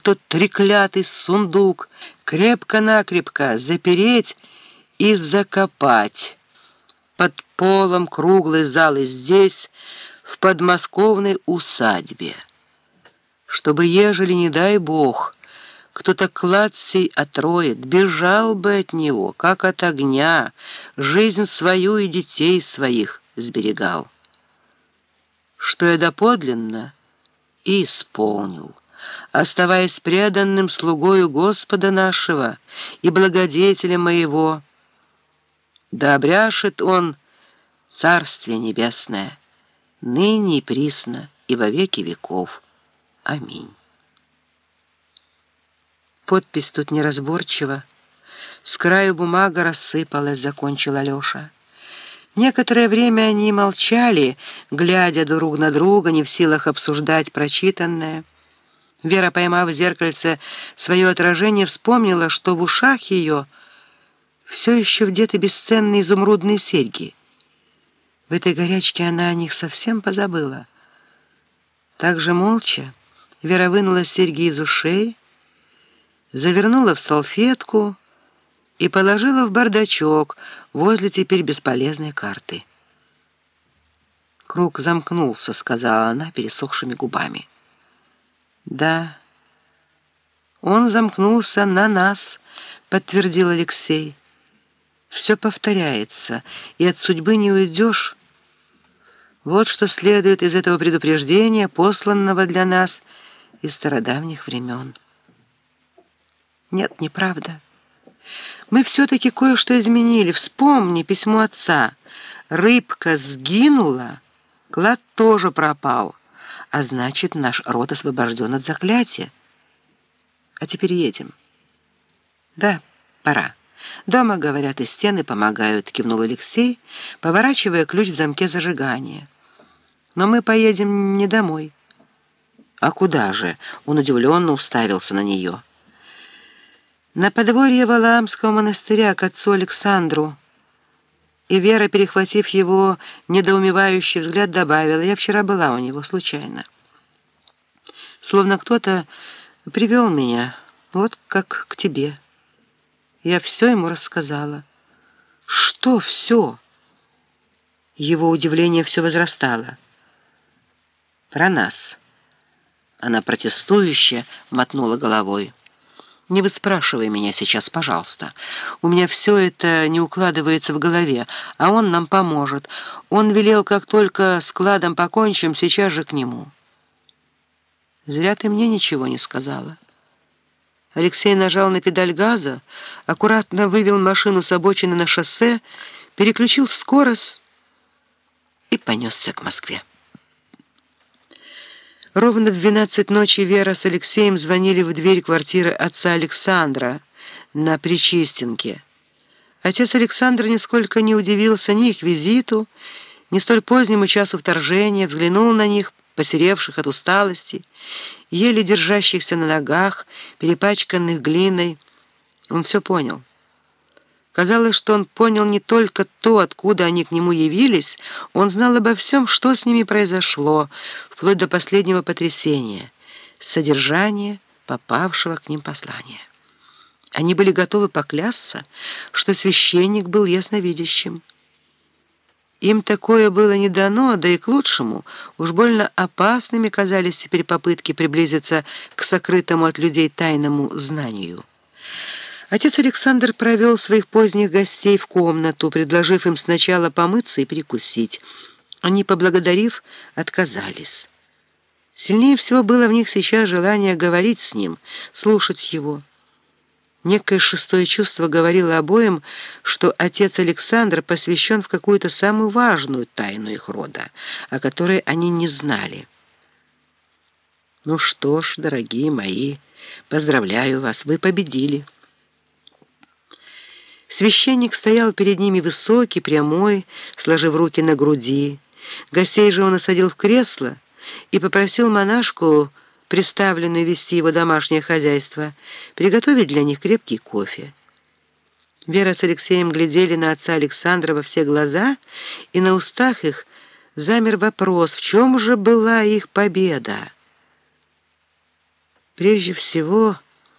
в тот треклятый сундук, крепко-накрепко запереть и закопать. Под полом круглой залы здесь, в подмосковной усадьбе, чтобы, ежели, не дай бог, кто-то клад сей отроет, бежал бы от него, как от огня, жизнь свою и детей своих сберегал. Что я доподлинно и исполнил, оставаясь преданным слугою Господа нашего и благодетелем моего, да обряшет он Царствие Небесное, ныне и присно, и во веки веков. Аминь. Подпись тут неразборчива. С краю бумага рассыпалась, закончил Алеша. Некоторое время они молчали, глядя друг на друга, не в силах обсуждать прочитанное. Вера, поймав в зеркальце свое отражение, вспомнила, что в ушах ее все еще вдеты бесценные изумрудные серьги. В этой горячке она о них совсем позабыла. Так же молча Вера вынула серьги из ушей, завернула в салфетку и положила в бардачок возле теперь бесполезной карты. «Круг замкнулся», — сказала она пересохшими губами. «Да, он замкнулся на нас», — подтвердил Алексей. «Все повторяется, и от судьбы не уйдешь». Вот что следует из этого предупреждения, посланного для нас из стародавних времен. Нет, неправда. Мы все-таки кое-что изменили. Вспомни письмо отца. Рыбка сгинула, клад тоже пропал. А значит, наш род освобожден от заклятия. А теперь едем. Да, пора. Дома, говорят, и стены помогают, кивнул Алексей, поворачивая ключ в замке зажигания. Но мы поедем не домой. А куда же? Он удивленно уставился на нее. На подворье Валаамского монастыря к отцу Александру. И Вера, перехватив его недоумевающий взгляд, добавила, «Я вчера была у него случайно. Словно кто-то привел меня, вот как к тебе. Я все ему рассказала». «Что все?» Его удивление все возрастало. «Про нас». Она протестующе мотнула головой. Не выспрашивай меня сейчас, пожалуйста. У меня все это не укладывается в голове, а он нам поможет. Он велел, как только с кладом покончим, сейчас же к нему. Зря ты мне ничего не сказала. Алексей нажал на педаль газа, аккуратно вывел машину с обочины на шоссе, переключил скорость и понесся к Москве. Ровно в двенадцать ночи Вера с Алексеем звонили в дверь квартиры отца Александра на Причистенке. Отец Александр нисколько не удивился ни их визиту, ни столь позднему часу вторжения, взглянул на них, посеревших от усталости, еле держащихся на ногах, перепачканных глиной. Он все понял. Казалось, что он понял не только то, откуда они к нему явились, он знал обо всем, что с ними произошло, вплоть до последнего потрясения, содержания попавшего к ним послания. Они были готовы поклясться, что священник был ясновидящим. Им такое было не дано, да и к лучшему. Уж больно опасными казались теперь попытки приблизиться к сокрытому от людей тайному знанию. Отец Александр провел своих поздних гостей в комнату, предложив им сначала помыться и перекусить. Они, поблагодарив, отказались. Сильнее всего было в них сейчас желание говорить с ним, слушать его. Некое шестое чувство говорило обоим, что отец Александр посвящен в какую-то самую важную тайну их рода, о которой они не знали. «Ну что ж, дорогие мои, поздравляю вас, вы победили». Священник стоял перед ними высокий, прямой, сложив руки на груди. Гостей же он осадил в кресло и попросил монашку, представленную вести его домашнее хозяйство, приготовить для них крепкий кофе. Вера с Алексеем глядели на отца Александра во все глаза, и на устах их замер вопрос, в чем же была их победа. Прежде всего,